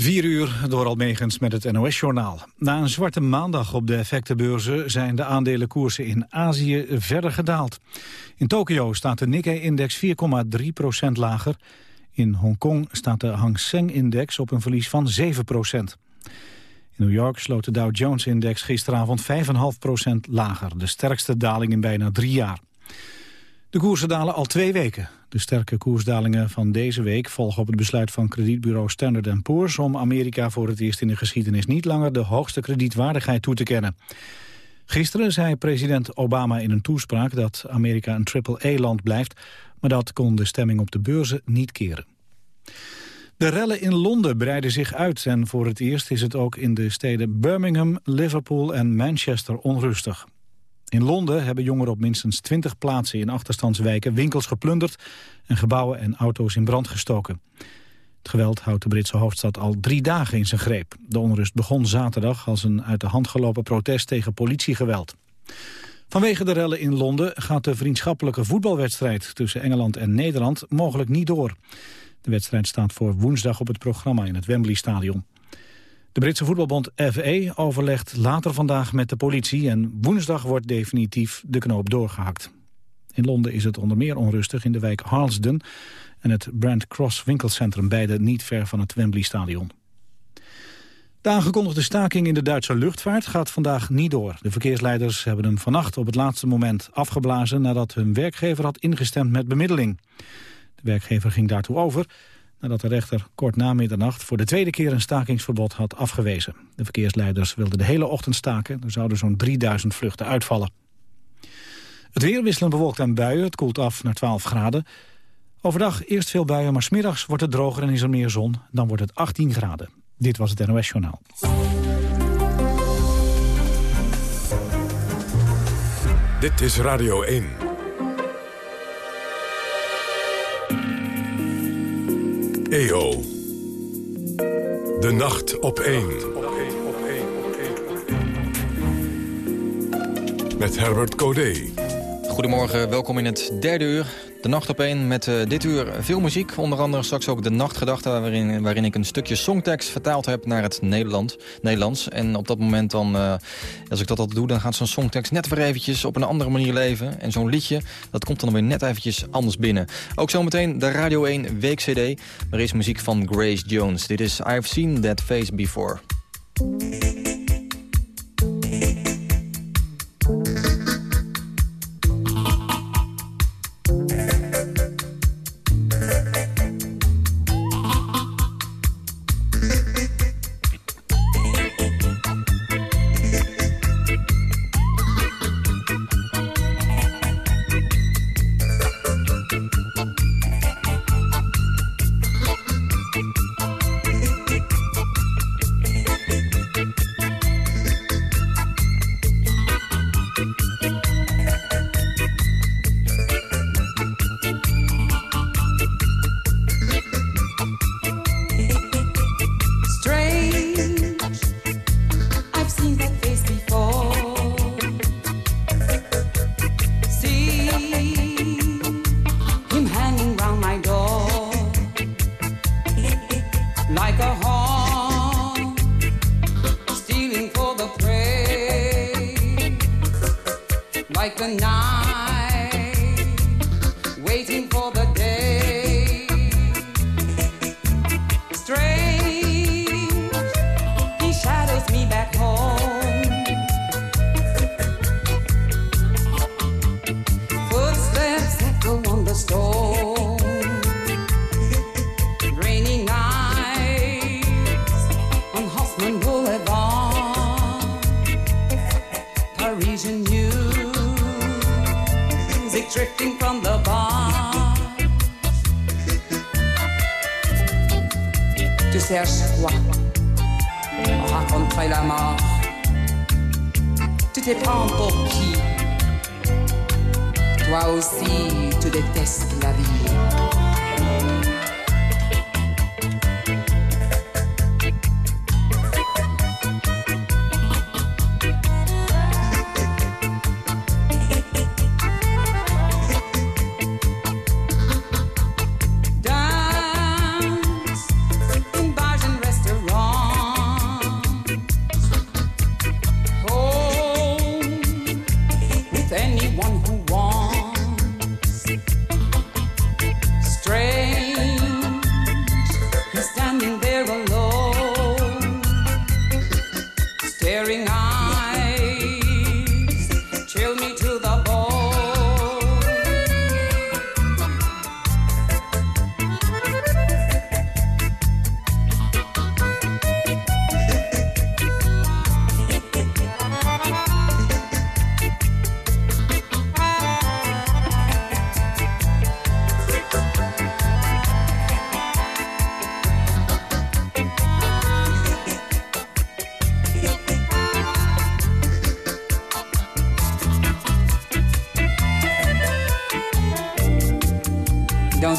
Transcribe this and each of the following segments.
4 uur door Almegens met het NOS-journaal. Na een zwarte maandag op de effectenbeurzen zijn de aandelenkoersen in Azië verder gedaald. In Tokio staat de Nikkei-index 4,3% lager. In Hongkong staat de Hang Seng-index op een verlies van 7% In New York sloot de Dow Jones-index gisteravond 5,5% lager. De sterkste daling in bijna drie jaar. De koersen dalen al twee weken. De sterke koersdalingen van deze week volgen op het besluit van kredietbureau Standard Poor's... om Amerika voor het eerst in de geschiedenis niet langer de hoogste kredietwaardigheid toe te kennen. Gisteren zei president Obama in een toespraak dat Amerika een triple-A-land blijft... maar dat kon de stemming op de beurzen niet keren. De rellen in Londen breiden zich uit en voor het eerst is het ook in de steden Birmingham, Liverpool en Manchester onrustig. In Londen hebben jongeren op minstens 20 plaatsen in achterstandswijken winkels geplunderd en gebouwen en auto's in brand gestoken. Het geweld houdt de Britse hoofdstad al drie dagen in zijn greep. De onrust begon zaterdag als een uit de hand gelopen protest tegen politiegeweld. Vanwege de rellen in Londen gaat de vriendschappelijke voetbalwedstrijd tussen Engeland en Nederland mogelijk niet door. De wedstrijd staat voor woensdag op het programma in het Wembley Stadion. De Britse voetbalbond FA overlegt later vandaag met de politie... en woensdag wordt definitief de knoop doorgehakt. In Londen is het onder meer onrustig in de wijk Harlesden... en het Brand Cross winkelcentrum, beide niet ver van het Wembley Stadion. De aangekondigde staking in de Duitse luchtvaart gaat vandaag niet door. De verkeersleiders hebben hem vannacht op het laatste moment afgeblazen... nadat hun werkgever had ingestemd met bemiddeling. De werkgever ging daartoe over nadat de rechter kort na middernacht voor de tweede keer een stakingsverbod had afgewezen. De verkeersleiders wilden de hele ochtend staken. Er zouden zo'n 3000 vluchten uitvallen. Het weer wisselend bewolkt en buien. Het koelt af naar 12 graden. Overdag eerst veel buien, maar smiddags wordt het droger en is er meer zon. Dan wordt het 18 graden. Dit was het NOS Journaal. Dit is Radio 1. EO. De nacht op 1. Met Herbert Codé. Goedemorgen, welkom in het derde uur. De nacht op één met uh, dit uur veel muziek. Onder andere straks ook de nachtgedachte waarin, waarin ik een stukje songtekst vertaald heb naar het Nederland, Nederlands. En op dat moment dan, uh, als ik dat al doe, dan gaat zo'n songtekst net weer eventjes op een andere manier leven. En zo'n liedje, dat komt dan weer net eventjes anders binnen. Ook zometeen de Radio 1 Week CD. Er is muziek van Grace Jones. Dit is I've Seen That Face Before. like a horn, stealing for the prey, like the night. cherche quoi la mort. Tu te prends pour qui? Toi aussi, tu détestes la vie.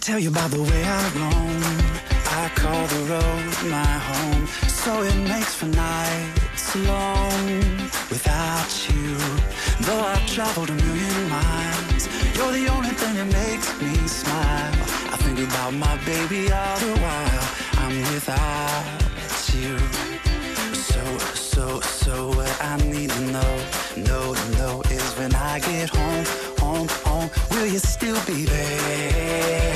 Tell you about the way I roam. I call the road my home, so it makes for nights alone without you. Though I've traveled a million miles, you're the only thing that makes me smile. I think about my baby all the while I'm without you. So, so, so what I need to know, know, know is when I get home, will you still be there?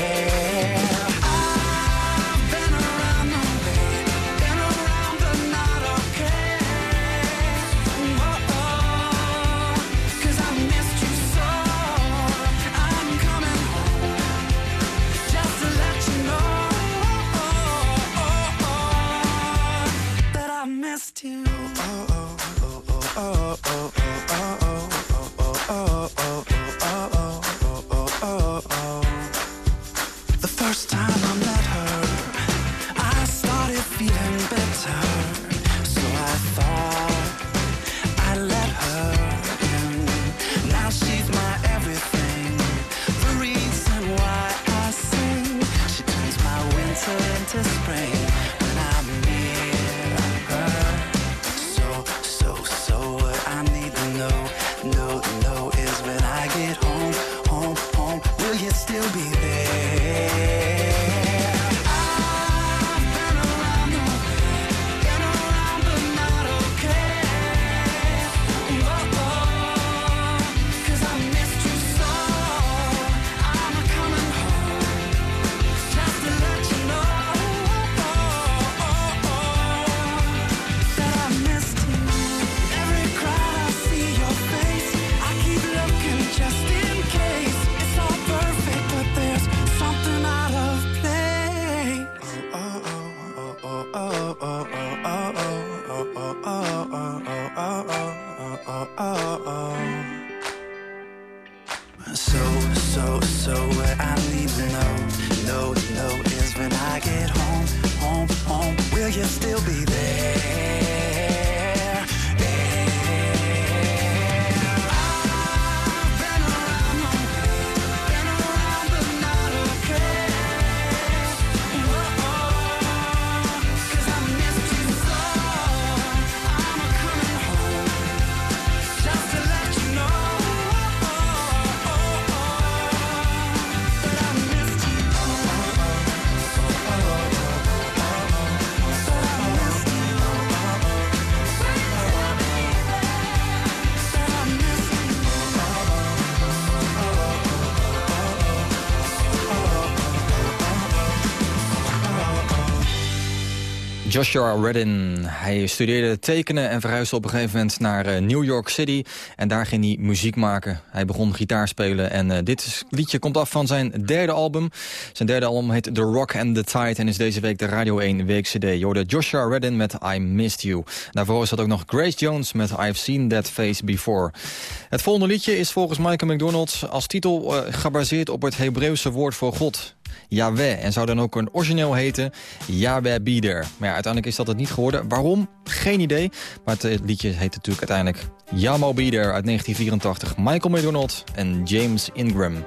Joshua Redden. Hij studeerde tekenen en verhuisde op een gegeven moment naar uh, New York City. En daar ging hij muziek maken. Hij begon gitaar spelen en uh, dit liedje komt af van zijn derde album. Zijn derde album heet The Rock and the Tide en is deze week de Radio 1 week CD. Je Joshua Redden met I Missed You. Daarvoor zat ook nog Grace Jones met I've Seen That Face Before. Het volgende liedje is volgens Michael McDonald als titel uh, gebaseerd op het Hebreeuwse woord voor God. Yahweh. En zou dan ook een origineel heten Yahweh Bieder. Maar ja, uiteindelijk is dat het niet geworden. Waarom? Geen idee. Maar het liedje heet natuurlijk uiteindelijk Yamo Bieder uit 1984. Michael McDonald en James Ingram.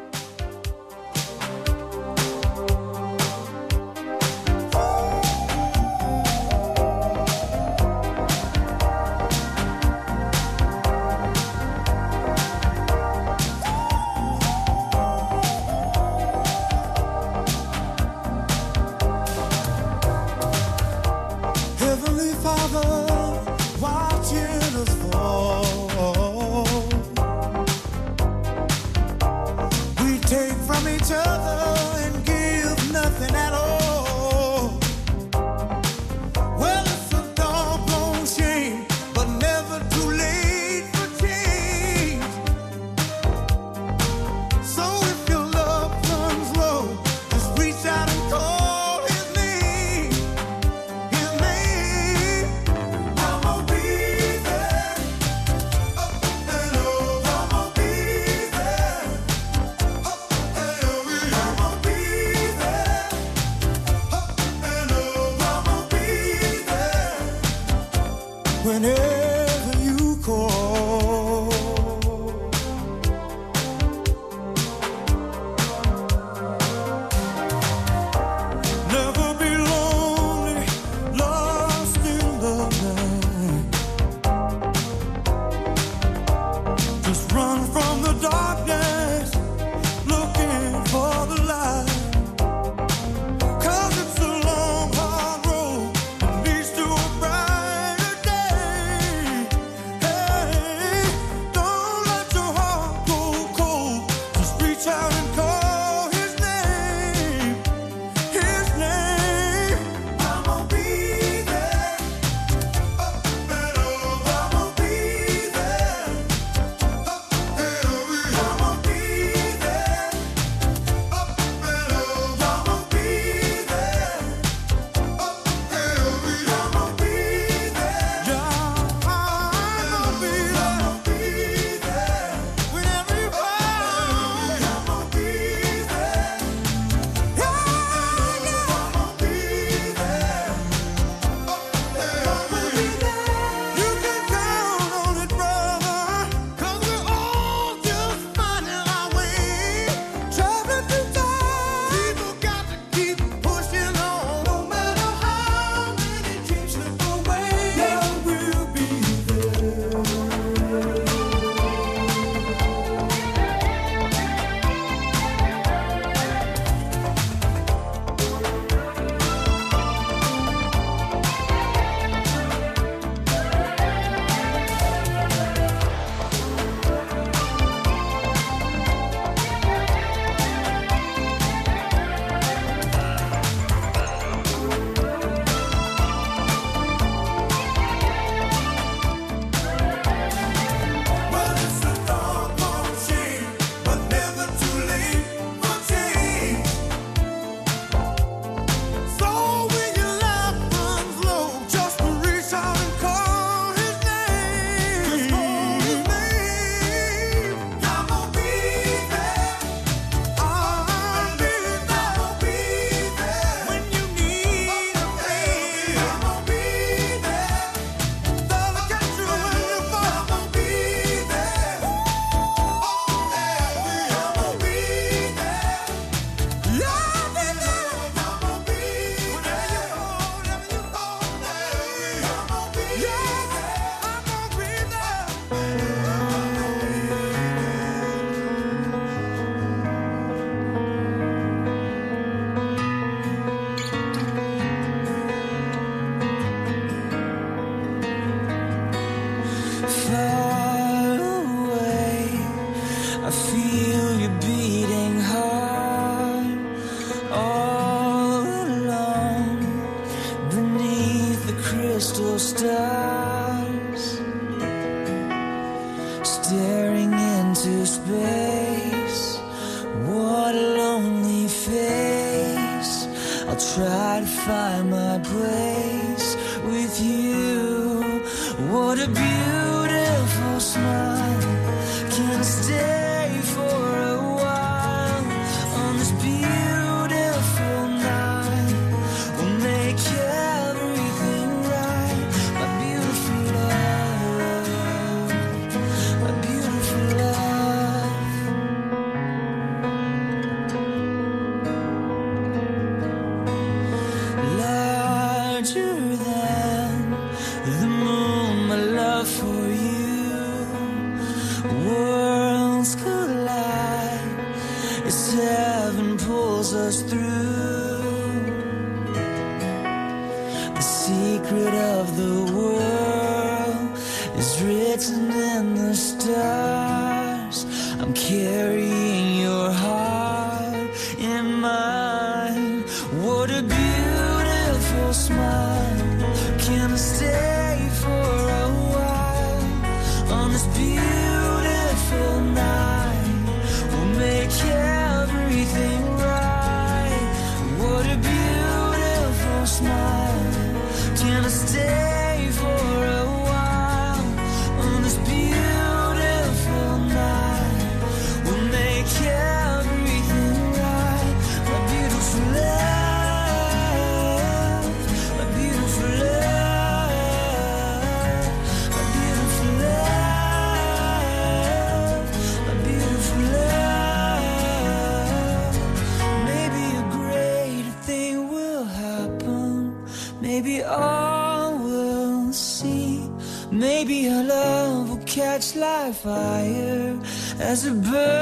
as a bird.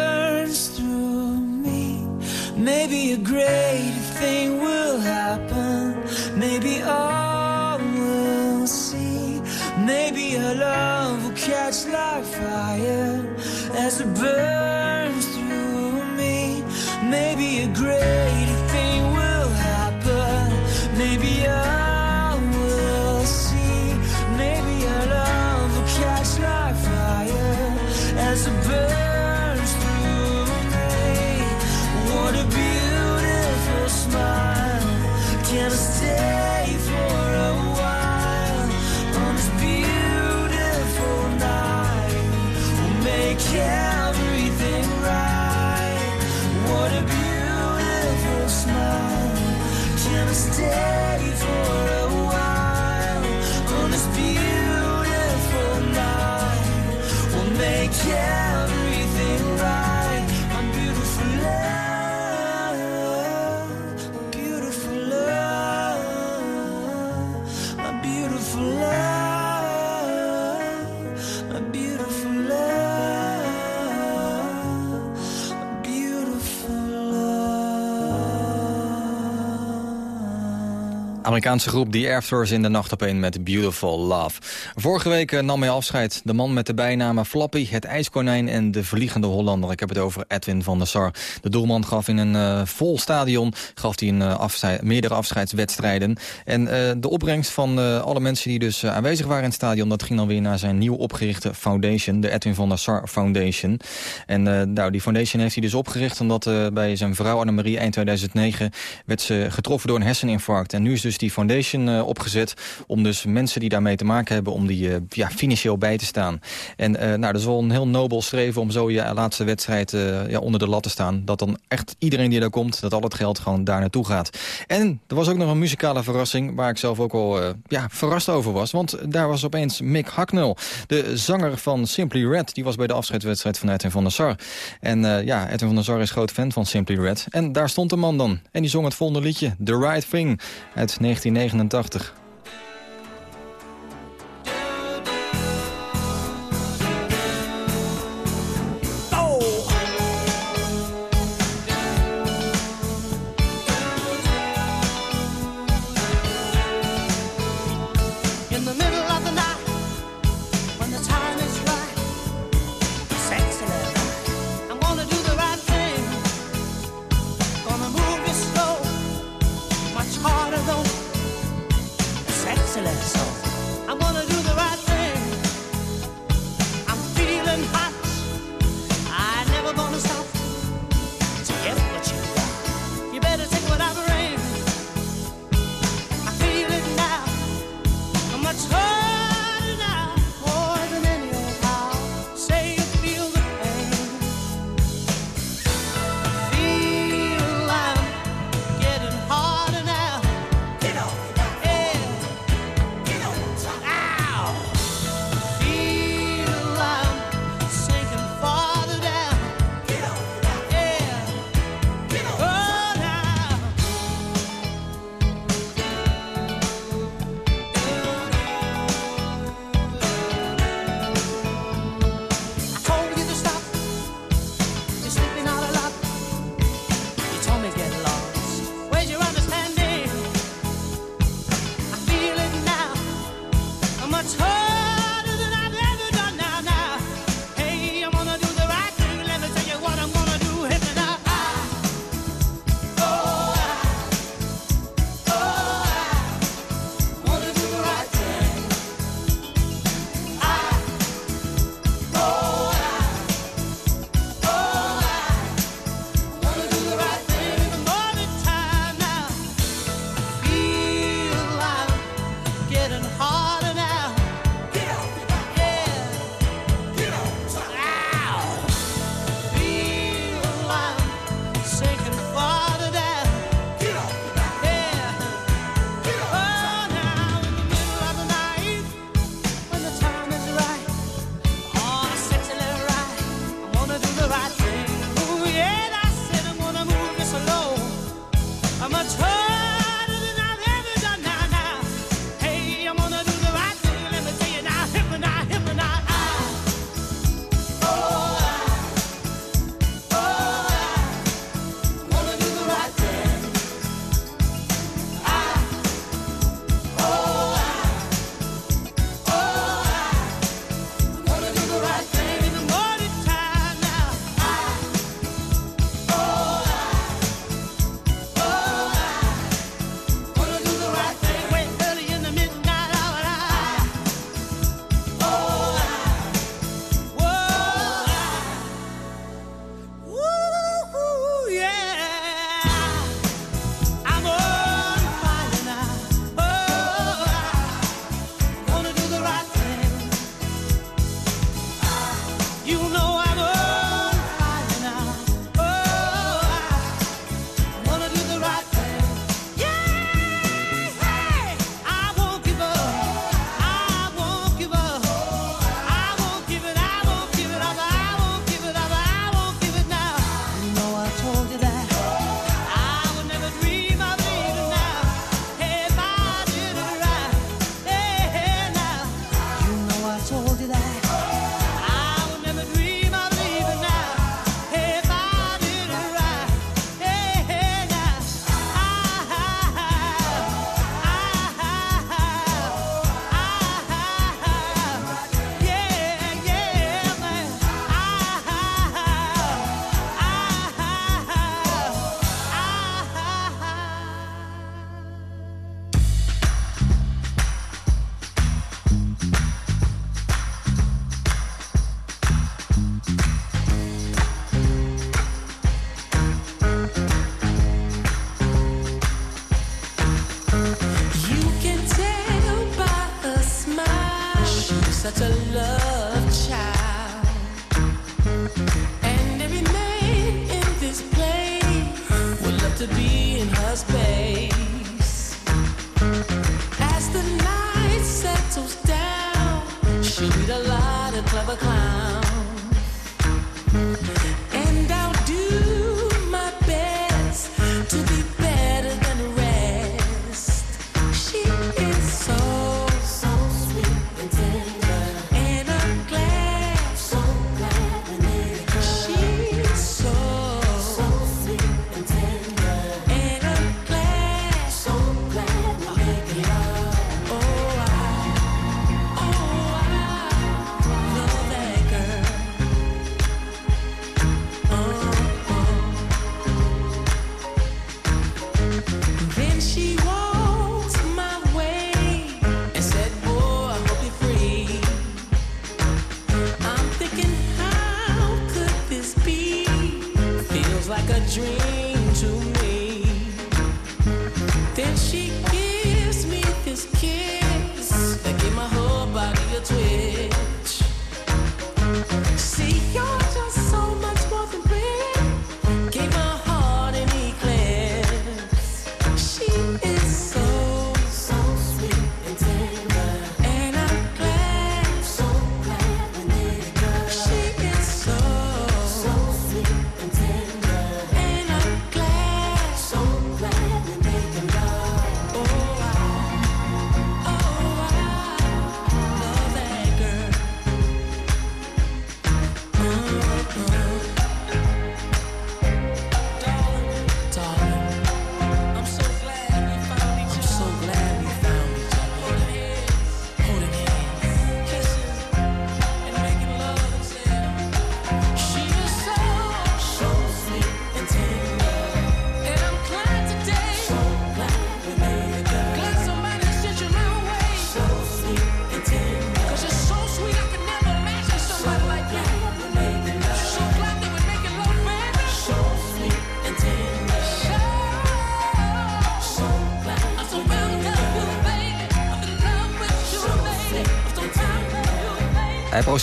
Amerikaanse groep The Afters in de nacht op een met Beautiful Love. Vorige week eh, nam hij afscheid. De man met de bijnamen Flappy, het ijskonijn en de vliegende Hollander. Ik heb het over Edwin van der Sar. De doelman gaf in een eh, vol stadion gaf hij een, eh, meerdere afscheidswedstrijden. En de opbrengst van alle mensen die dus aanwezig waren in het stadion... dat ging dan weer naar zijn nieuw opgerichte foundation, de Edwin van der Sar Foundation. En nou, die foundation heeft hij dus opgericht... omdat bij zijn vrouw Annemarie eind 2009 werd ze getroffen door een herseninfarct. En nu is dus die foundation eh, opgezet om dus mensen die daarmee te maken hebben... om die eh, ja, financieel bij te staan. En eh, nou, dat is wel een heel nobel streven om zo je laatste wedstrijd ja, onder de lat te staan. Dat dan echt iedereen die daar komt, dat al het geld gewoon daar naartoe gaat. En er was ook nog een muzikale verrassing... waar ik zelf ook eh, ja, verrast over was. Want daar was opeens Mick Hacknell, de zanger van Simply Red. Die was bij de afscheidswedstrijd van Edwin van der Sar. En ja, Edwin van der Sar is groot fan van Simply Red. En daar stond de man dan. En die zong het volgende liedje, The Right Thing, uit 1989. a clown.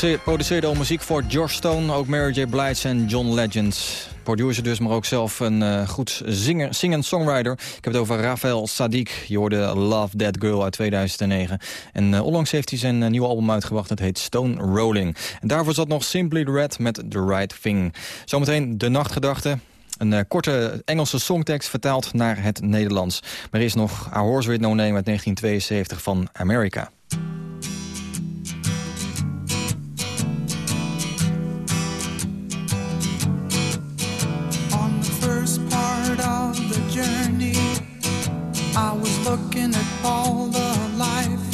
Produceerde al muziek voor George Stone, ook Mary J. Blythe en John Legend. Producer dus, maar ook zelf een eh, goed zinger, zingend songwriter. Ik heb het over Rafael Sadiq. Je hoorde Love That Girl uit 2009. En eh, onlangs heeft hij zijn uh, nieuwe album uitgebracht. Het heet Stone Rolling. En daarvoor zat nog Simply Red met The Right Thing. Zometeen de nachtgedachte. Een korte Engelse songtekst vertaald naar het Nederlands. Maar er is nog A Horse With No Name uit 1972 van America. looking at all the life.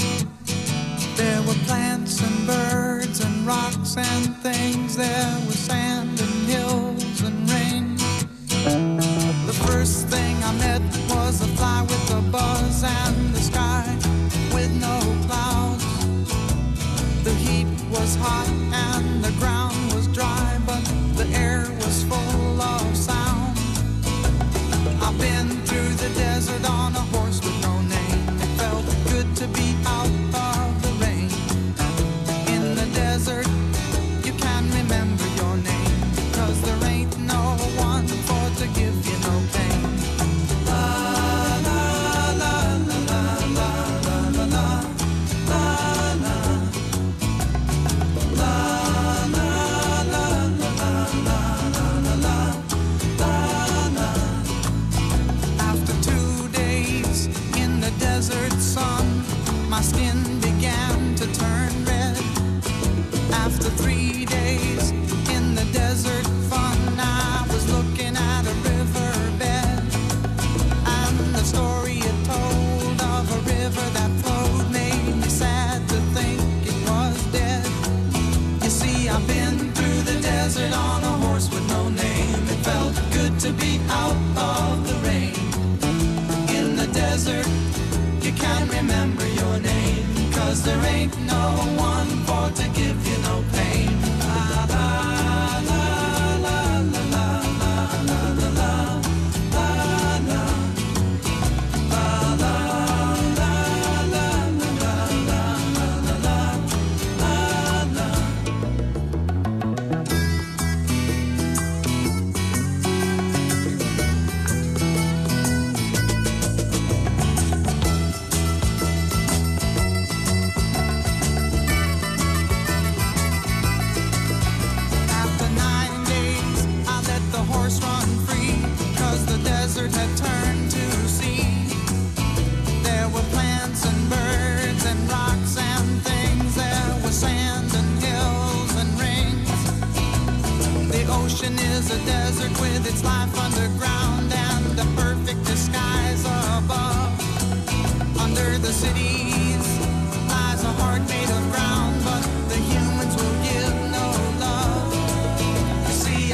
There were plants and birds and rocks and things. There was sand and hills and rain. The first thing I met was a fly with a buzz and the sky with no clouds. The heat was hot and the ground was dry, but the air was full of sound. I've been through the desert on a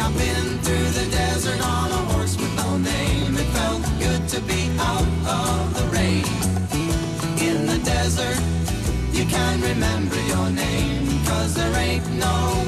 I've been through the desert on a horse with no name. It felt good to be out of the rain. In the desert, you can remember your name, cause there ain't no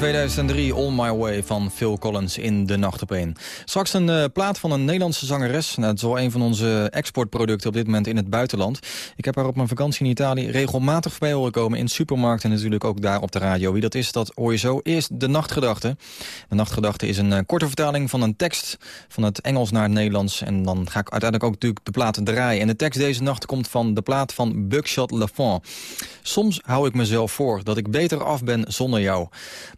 2003 All My Way van Phil Collins in De Nacht op 1. Straks een eh, plaat van een Nederlandse zangeres. Nou, het is wel een van onze exportproducten op dit moment in het buitenland. Ik heb haar op mijn vakantie in Italië regelmatig voorbij horen komen... in supermarkten en natuurlijk ook daar op de radio. Wie dat is, dat hoor zo. Eerst De Nachtgedachte. De Nachtgedachte is een eh, korte vertaling van een tekst... van het Engels naar het Nederlands. En dan ga ik uiteindelijk ook natuurlijk de plaat draaien. En de tekst deze nacht komt van de plaat van Buckshot Lafont. Soms hou ik mezelf voor dat ik beter af ben zonder jou.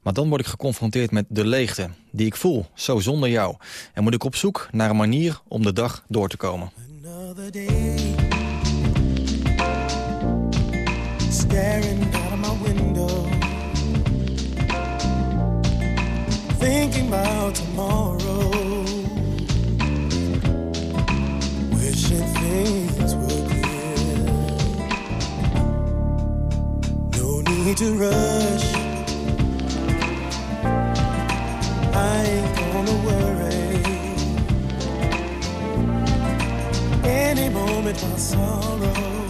Maar dan word ik geconfronteerd met de leegte die ik voel, zo zonder jou. En moet ik op zoek naar een manier om de dag door te komen. Staring out of my window, thinking about tomorrow, wishing things were clear. No need to rush. Any moment my sorrow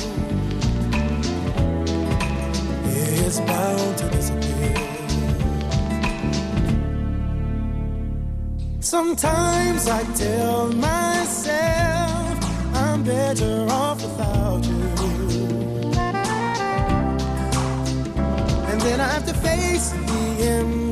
is bound to disappear. Sometimes I tell myself I'm better off without you. And then I have to face the I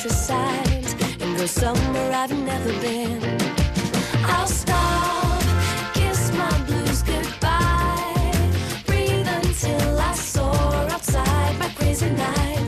countryside and go somewhere I've never been. I'll stop, kiss my blues goodbye, breathe until I soar outside my crazy night.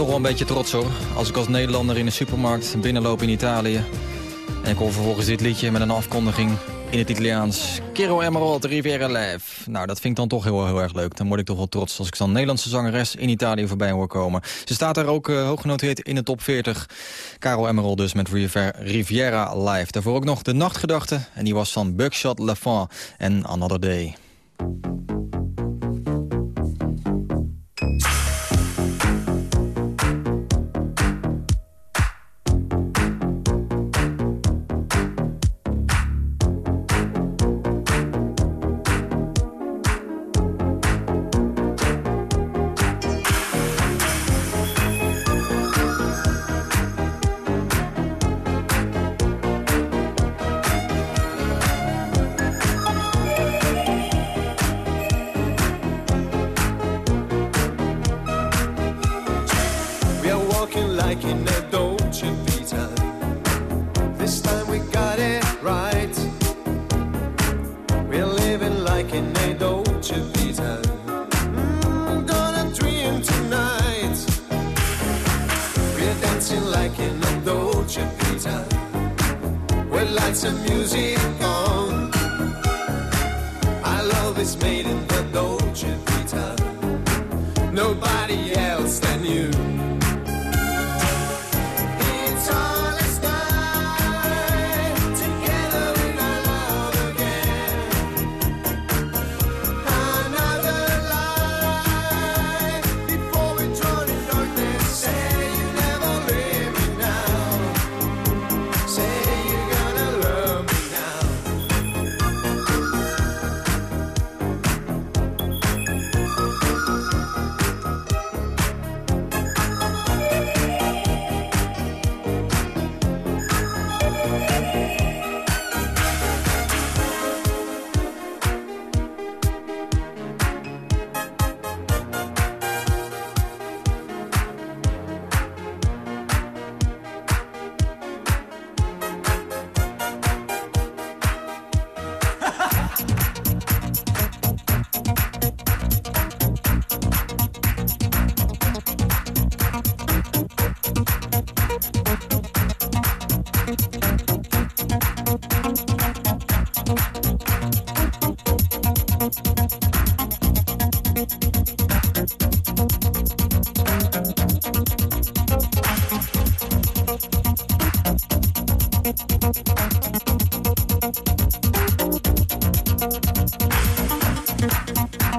Toch wel een beetje trots hoor. Als ik als Nederlander in de supermarkt binnenloop in Italië... en ik hoor vervolgens dit liedje met een afkondiging in het Italiaans. Kero Emerald, Riviera Live. Nou, dat vind ik dan toch heel, heel erg leuk. Dan word ik toch wel trots als ik dan Nederlandse zangeres in Italië voorbij hoor komen. Ze staat daar ook uh, hoog genoteerd in de top 40. Caro Emerald dus met Riviera, Riviera Live. Daarvoor ook nog De Nachtgedachte. En die was van Buckshot Lafont en Another Day.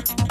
out.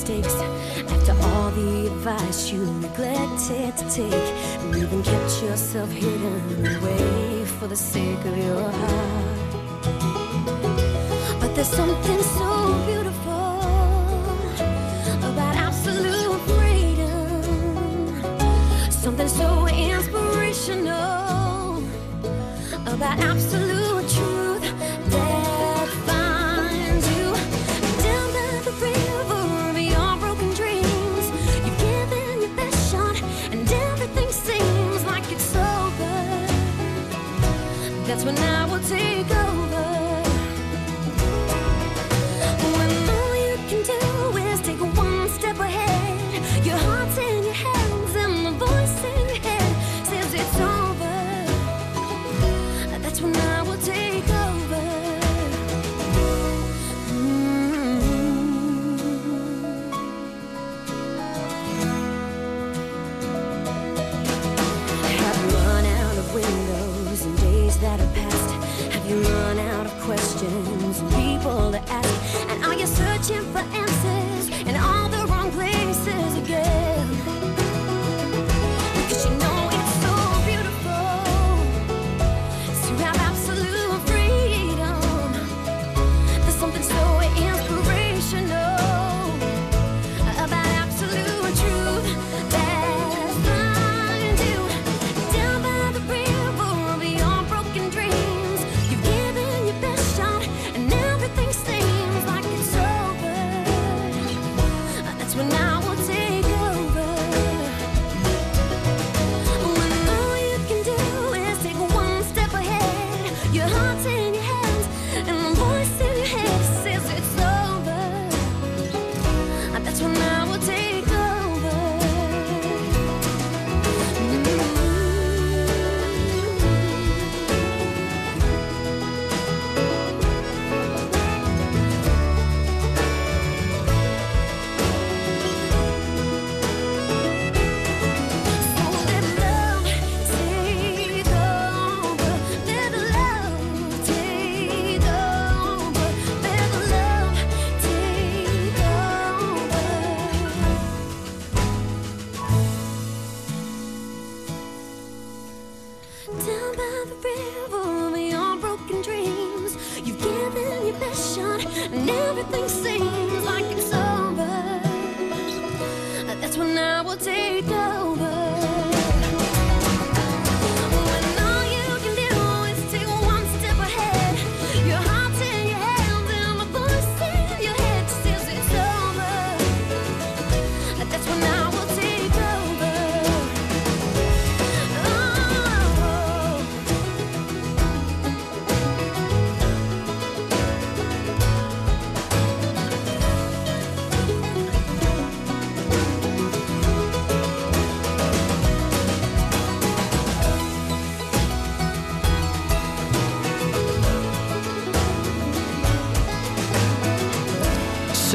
Mistakes after all the advice you neglected to take and even kept yourself hidden away for the sake of your heart? But there's something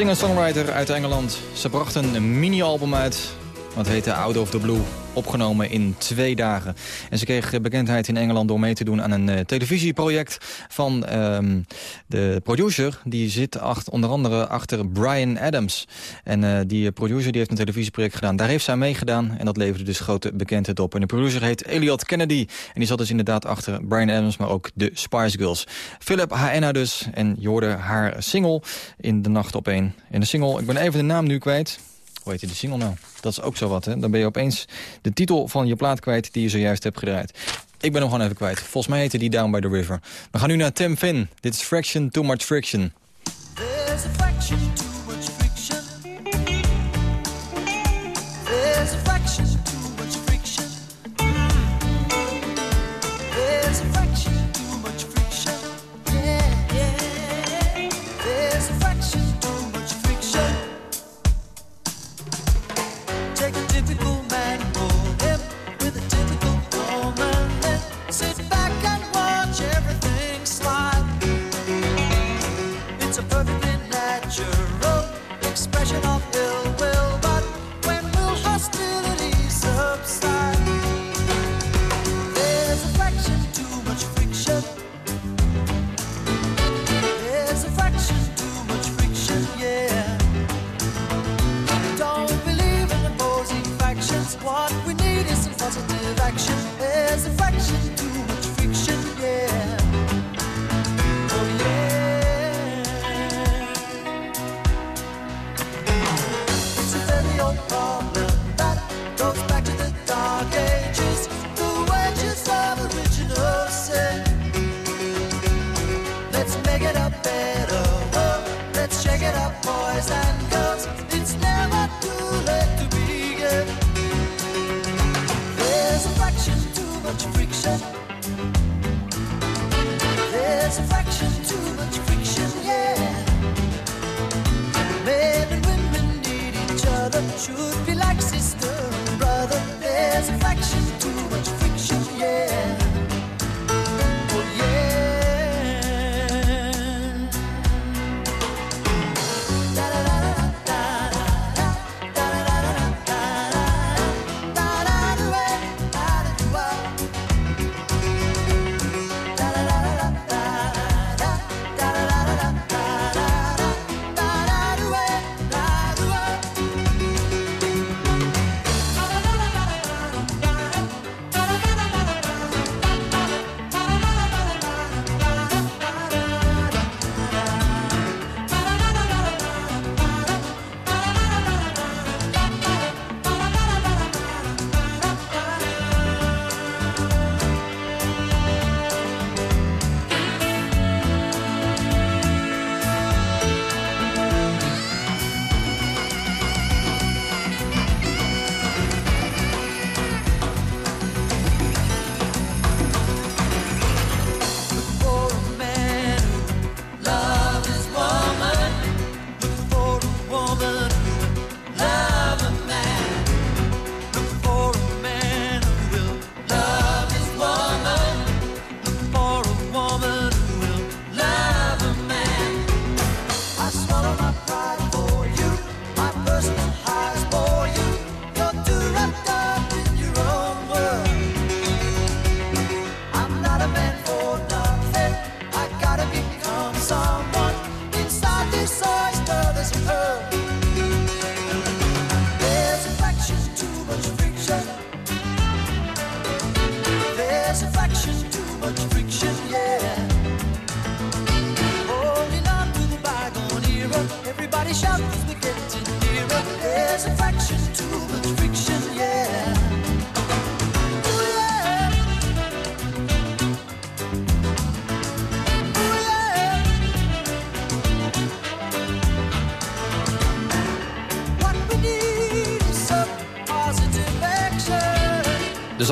Singer-songwriter uit Engeland. Ze brachten een mini-album uit. Wat heette Out of the Blue. Opgenomen in twee dagen. En ze kreeg bekendheid in Engeland door mee te doen aan een eh, televisieproject van ehm, de producer. Die zit achter, onder andere achter Brian Adams. En eh, die producer die heeft een televisieproject gedaan. Daar heeft zij meegedaan en dat leverde dus grote bekendheid op. En de producer heet Elliot Kennedy. En die zat dus inderdaad achter Brian Adams, maar ook de Spice Girls. Philip Haena dus. En je hoorde haar single in de nacht op één. En de single, ik ben even de naam nu kwijt. Hoe heet de single nou? Dat is ook zo wat, hè? Dan ben je opeens de titel van je plaat kwijt die je zojuist hebt gedraaid. Ik ben hem gewoon even kwijt. Volgens mij heette die Down by the River. We gaan nu naar Tim Finn. Dit is Fraction Too Much Friction. There's a fraction sit back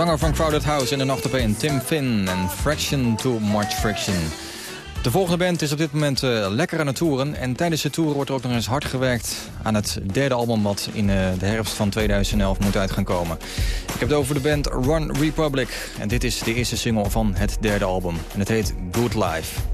zanger van Crowded House in de nacht op een Tim Finn en Fraction Too Much Friction. De volgende band is op dit moment uh, lekker aan het toeren. En tijdens de toeren wordt er ook nog eens hard gewerkt aan het derde album... wat in eh, de herfst van 2011 moet uit gaan komen. Ik heb het over de band Run Republic. En dit is de eerste single van het derde album. En het heet Good Life.